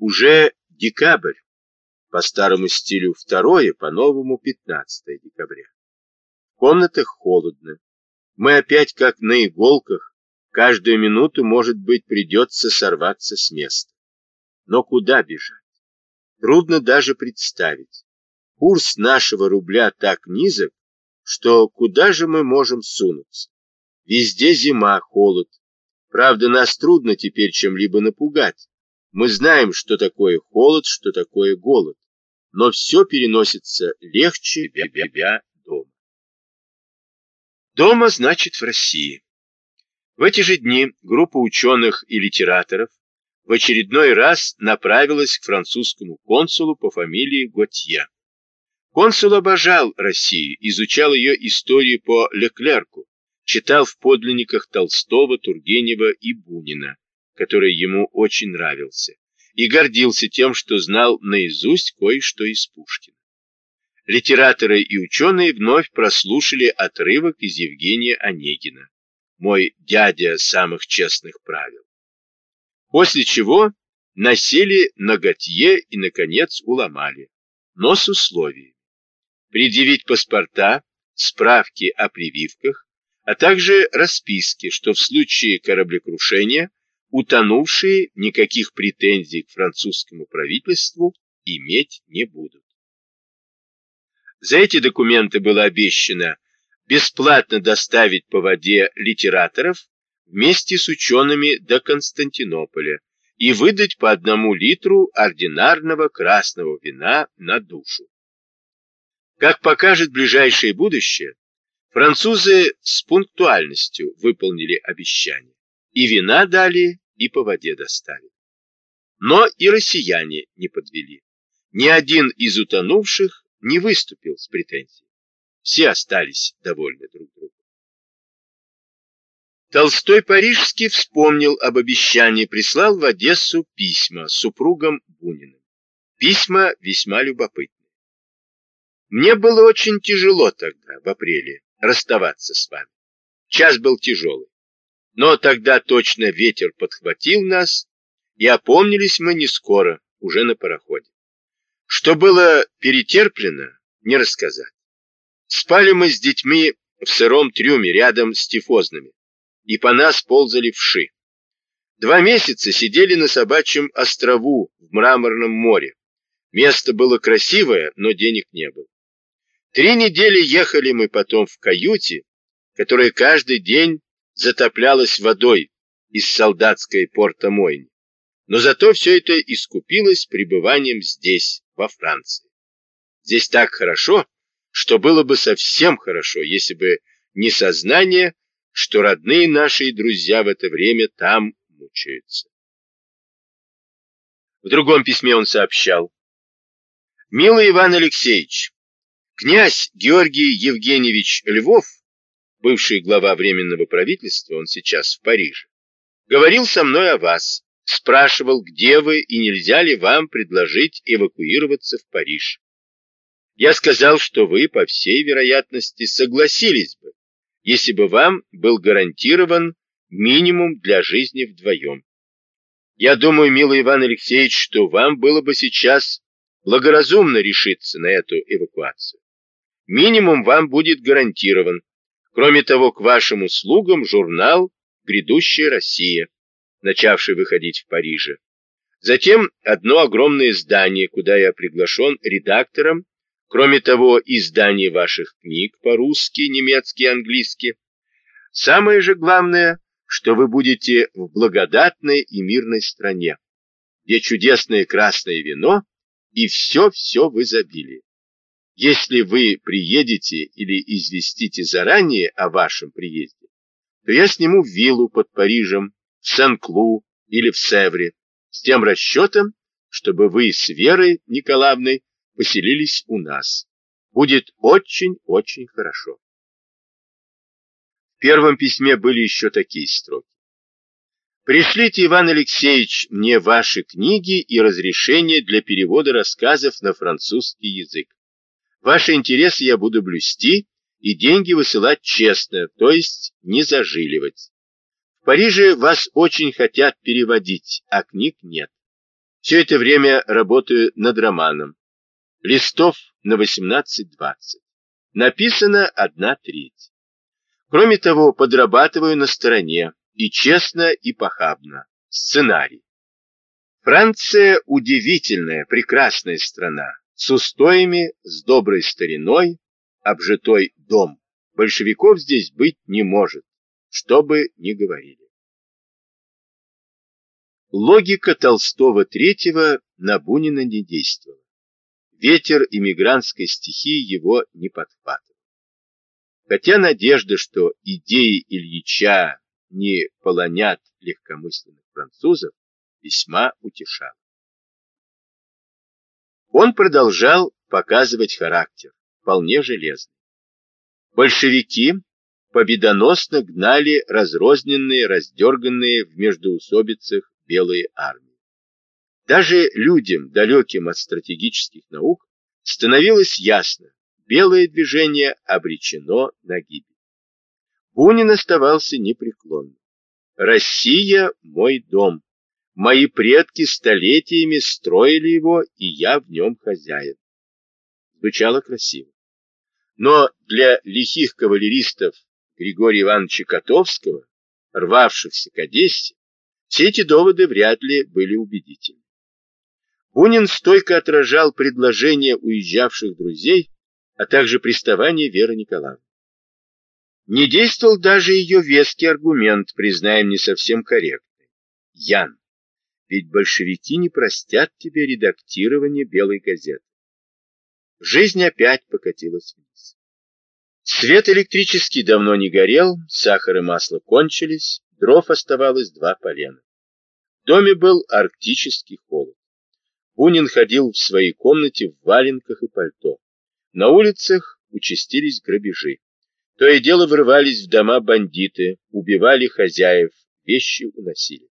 Уже декабрь, по старому стилю второе, по новому 15 декабря. В комнатах холодно. Мы опять как на иголках, каждую минуту, может быть, придется сорваться с места. Но куда бежать? Трудно даже представить. Курс нашего рубля так низок, что куда же мы можем сунуться? Везде зима, холод. Правда, нас трудно теперь чем-либо напугать. Мы знаем, что такое холод, что такое голод. Но все переносится легче бя-бя-бя дома. Дома значит в России. В эти же дни группа ученых и литераторов в очередной раз направилась к французскому консулу по фамилии Готье. Консул обожал Россию, изучал ее историю по Леклерку, читал в подлинниках Толстого, Тургенева и Бунина, который ему очень нравился, и гордился тем, что знал наизусть кое-что из Пушкина. Литераторы и ученые вновь прослушали отрывок из Евгения Онегина «Мой дядя самых честных правил». После чего насели на Готье и, наконец, уломали, но с условием предъявить паспорта, справки о прививках, а также расписки, что в случае кораблекрушения утонувшие никаких претензий к французскому правительству иметь не будут. За эти документы было обещано бесплатно доставить по воде литераторов вместе с учеными до Константинополя и выдать по одному литру ординарного красного вина на душу. Как покажет ближайшее будущее, французы с пунктуальностью выполнили обещание. И вина дали, и по воде доставили. Но и россияне не подвели. Ни один из утонувших не выступил с претензией. Все остались довольны друг другом. Толстой Парижский вспомнил об обещании, прислал в Одессу письма супругам Буниным. Письма весьма любопытны. Мне было очень тяжело тогда, в апреле, расставаться с вами. Час был тяжелый. Но тогда точно ветер подхватил нас, и опомнились мы не скоро, уже на пароходе. Что было перетерплено, не рассказать. Спали мы с детьми в сыром трюме рядом с тифозными, и по нас ползали вши. Два месяца сидели на собачьем острову в Мраморном море. Место было красивое, но денег не было. Три недели ехали мы потом в каюте, которая каждый день затоплялась водой из солдатской порта-мойни. Но зато все это искупилось пребыванием здесь, во Франции. Здесь так хорошо, что было бы совсем хорошо, если бы не сознание, что родные наши и друзья в это время там мучаются. В другом письме он сообщал. «Милый Иван Алексеевич, Князь Георгий Евгеньевич Львов, бывший глава Временного правительства, он сейчас в Париже, говорил со мной о вас, спрашивал, где вы и нельзя ли вам предложить эвакуироваться в Париж. Я сказал, что вы, по всей вероятности, согласились бы, если бы вам был гарантирован минимум для жизни вдвоем. Я думаю, милый Иван Алексеевич, что вам было бы сейчас благоразумно решиться на эту эвакуацию минимум вам будет гарантирован. Кроме того, к вашим услугам журнал «Грядущая Россия», начавший выходить в Париже. Затем одно огромное здание, куда я приглашен редактором. Кроме того, издание ваших книг по-русски, немецки, английски. Самое же главное, что вы будете в благодатной и мирной стране, где чудесное красное вино и все-все в изобилии. Если вы приедете или известите заранее о вашем приезде, то я сниму виллу под Парижем, в Сен-Клу или в Севре, с тем расчетом, чтобы вы с Верой Николаевной поселились у нас. Будет очень-очень хорошо. В первом письме были еще такие строки. Пришлите, Иван Алексеевич, мне ваши книги и разрешение для перевода рассказов на французский язык. Ваши интересы я буду блюсти и деньги высылать честно, то есть не зажиливать. В Париже вас очень хотят переводить, а книг нет. Все это время работаю над романом. Листов на 18-20. Написано одна треть. Кроме того, подрабатываю на стороне, и честно, и похабно. Сценарий. Франция удивительная, прекрасная страна, с устоями, с доброй стариной, обжитой дом. Большевиков здесь быть не может, что бы ни говорили. Логика Толстого третьего на Бунина не действовала. Ветер иммигрантской стихии его не подхватывал. Хотя надежда, что идеи Ильича не полонят легкомысленных французов, весьма утешала. Он продолжал показывать характер, вполне железный. Большевики победоносно гнали разрозненные, раздерганные в междоусобицах белые армии. Даже людям, далеким от стратегических наук, становилось ясно, белое движение обречено на гибель. Бунин оставался непреклонным. «Россия – мой дом. Мои предки столетиями строили его, и я в нем хозяин». Звучало красиво. Но для лихих кавалеристов Григория Ивановича Котовского, рвавшихся к Одессе, все эти доводы вряд ли были убедительны. Бунин стойко отражал предложения уезжавших друзей, а также приставания Веры Николаевны. Не действовал даже ее веский аргумент, признаем не совсем корректный. Ян, ведь большевики не простят тебе редактирование белой газеты. Жизнь опять покатилась вниз. Свет электрический давно не горел, сахар и масло кончились, Дров оставалось два полена. В доме был арктический холод. Бунин ходил в своей комнате в валенках и пальто. На улицах участились грабежи. То и дело врывались в дома бандиты, убивали хозяев, вещи уносили.